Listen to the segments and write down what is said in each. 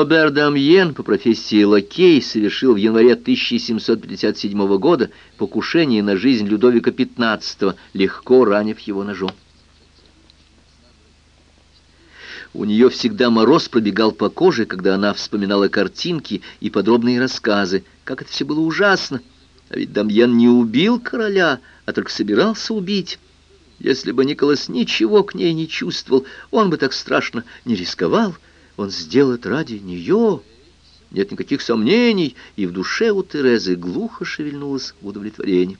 Робер Дамьен, по профессии лакей, совершил в январе 1757 года покушение на жизнь Людовика XV, легко ранив его ножом. У нее всегда мороз пробегал по коже, когда она вспоминала картинки и подробные рассказы, как это все было ужасно. А ведь Дамьен не убил короля, а только собирался убить. Если бы Николас ничего к ней не чувствовал, он бы так страшно не рисковал. Он сделал это ради нее. Нет никаких сомнений, и в душе у Терезы глухо шевельнулось удовлетворение.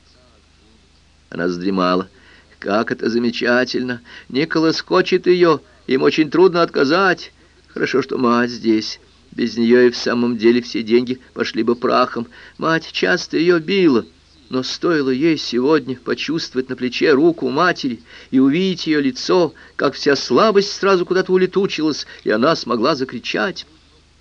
Она задремала. Как это замечательно! Николас хочет ее, им очень трудно отказать. Хорошо, что мать здесь. Без нее и в самом деле все деньги пошли бы прахом. Мать часто ее била, но стоило ей сегодня почувствовать на плече руку матери и увидеть ее лицо, как вся слабость сразу куда-то улетучилась, и она смогла закричать.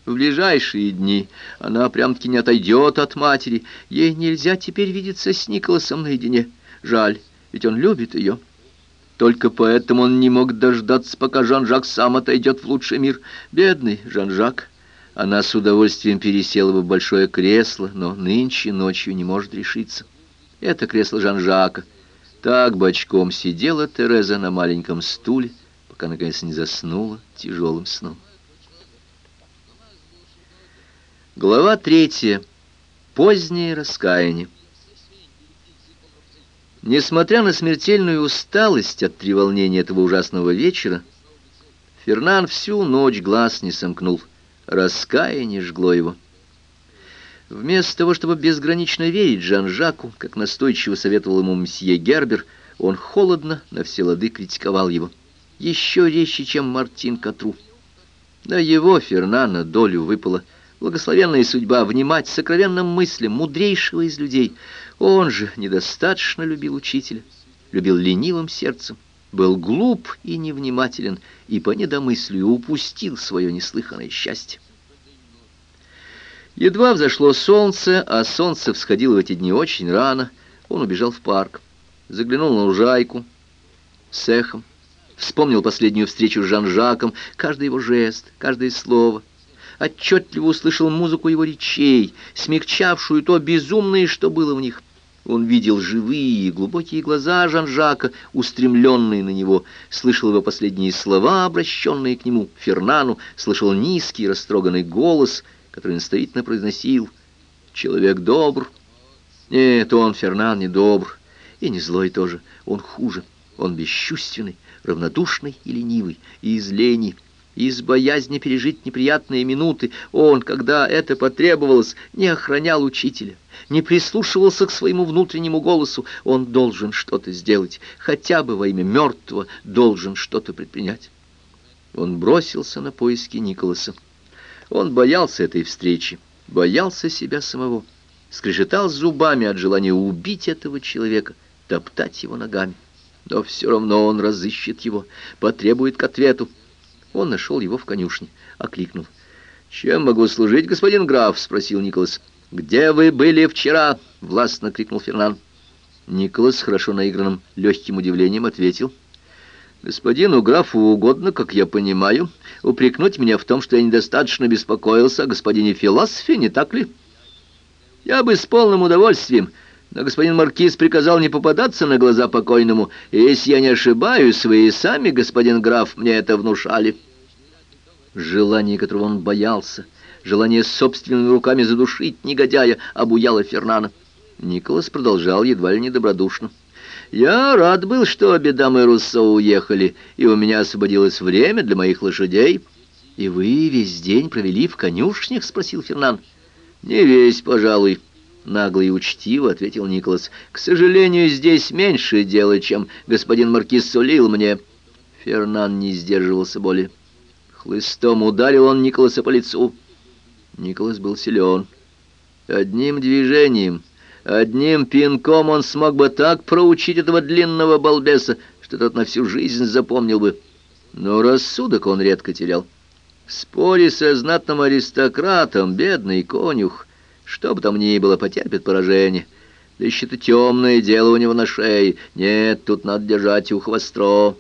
В ближайшие дни она прям-таки не отойдет от матери. Ей нельзя теперь видеться с Николасом наедине. Жаль, ведь он любит ее. Только поэтому он не мог дождаться, пока Жан-Жак сам отойдет в лучший мир. Бедный Жан-Жак. Она с удовольствием пересела бы в большое кресло, но нынче ночью не может решиться. Это кресло Жан-Жака. Так бочком сидела Тереза на маленьком стуле, пока наконец не заснула тяжелым сном. Глава третья. Позднее раскаяние. Несмотря на смертельную усталость от треволнения этого ужасного вечера, Фернан всю ночь глаз не сомкнул. Раскаяние жгло его. Вместо того, чтобы безгранично верить Жан-Жаку, как настойчиво советовал ему мсье Гербер, он холодно на все лады критиковал его. Еще резче, чем Мартин Катру. На его, Фернана, долю выпала благословенная судьба внимать сокровенным мыслям мудрейшего из людей. Он же недостаточно любил учителя, любил ленивым сердцем, был глуп и невнимателен, и по недомыслию упустил свое неслыханное счастье. Едва взошло солнце, а солнце всходило в эти дни очень рано, он убежал в парк, заглянул на лужайку с эхом, вспомнил последнюю встречу с Жан-Жаком, каждый его жест, каждое слово — отчетливо услышал музыку его речей, смягчавшую то безумное, что было в них. Он видел живые, глубокие глаза Жан-Жака, устремленные на него, слышал его последние слова, обращенные к нему, Фернану, слышал низкий, растроганный голос, который настоятельно произносил «Человек добр». Нет, он, Фернан, не добр, и не злой тоже, он хуже, он бесчувственный, равнодушный и ленивый, и из лени, из боязни пережить неприятные минуты он, когда это потребовалось, не охранял учителя, не прислушивался к своему внутреннему голосу. Он должен что-то сделать, хотя бы во имя мертвого должен что-то предпринять. Он бросился на поиски Николаса. Он боялся этой встречи, боялся себя самого, скрежетал зубами от желания убить этого человека, топтать его ногами. Но все равно он разыщет его, потребует к ответу. Он нашел его в конюшне, окликнул. «Чем могу служить, господин граф?» — спросил Николас. «Где вы были вчера?» — властно крикнул Фернан. Николас, хорошо наигранным легким удивлением, ответил. «Господину графу угодно, как я понимаю, упрекнуть меня в том, что я недостаточно беспокоился о господине философе, не так ли?» «Я бы с полным удовольствием...» Но господин Маркиз приказал не попадаться на глаза покойному, и, если я не ошибаюсь, вы и сами, господин граф, мне это внушали. Желание, которого он боялся, желание собственными руками задушить негодяя, обуяло Фернана. Николас продолжал едва ли недобродушно. «Я рад был, что обе дамы Руссо уехали, и у меня освободилось время для моих лошадей». «И вы весь день провели в конюшнях?» — спросил Фернан. «Не весь, пожалуй». Нагло и учтиво ответил Николас. «К сожалению, здесь меньше дела, чем господин Маркиз сулил мне». Фернан не сдерживался более. Хлыстом ударил он Николаса по лицу. Николас был силен. Одним движением, одним пинком он смог бы так проучить этого длинного балбеса, что тот на всю жизнь запомнил бы. Но рассудок он редко терял. В споре со знатным аристократом бедный конюх что бы там ни было, потерпит поражение. Да еще это темное дело у него на шее. Нет, тут надо держать ухо востро.